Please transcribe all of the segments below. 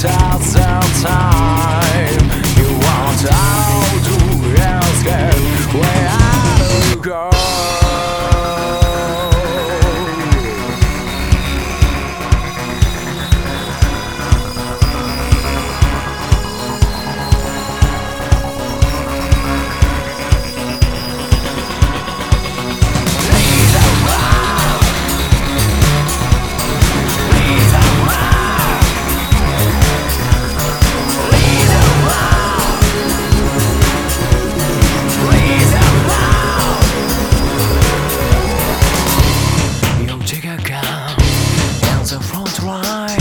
tiles don't try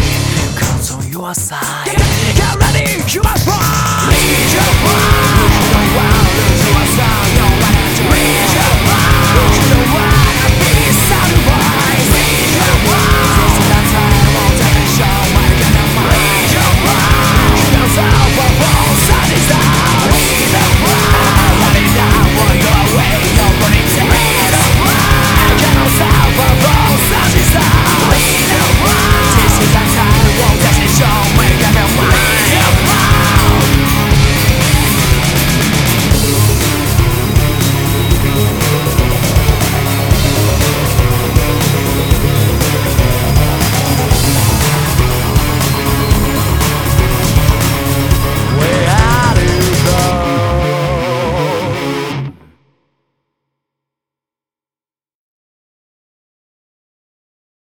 Counts on your side Get ready, you must fly Lead your pride.